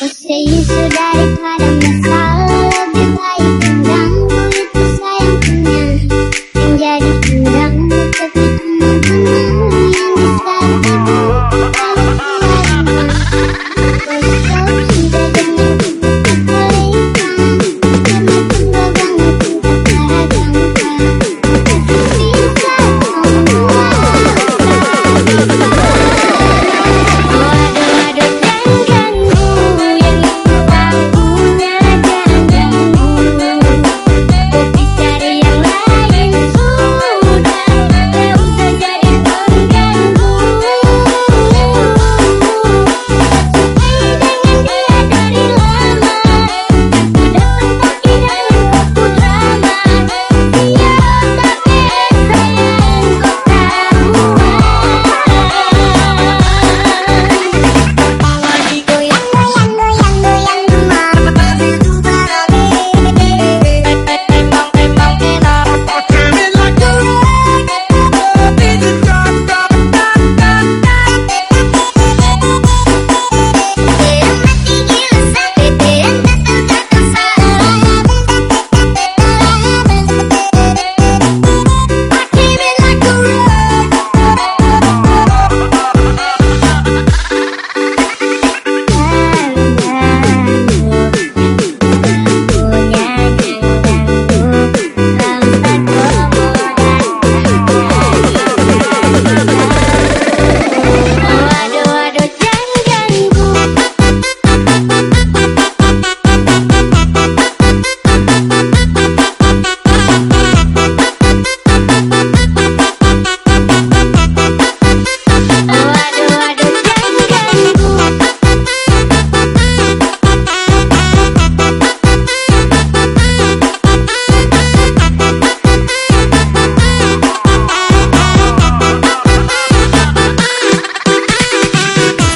Você e daí para me salvar.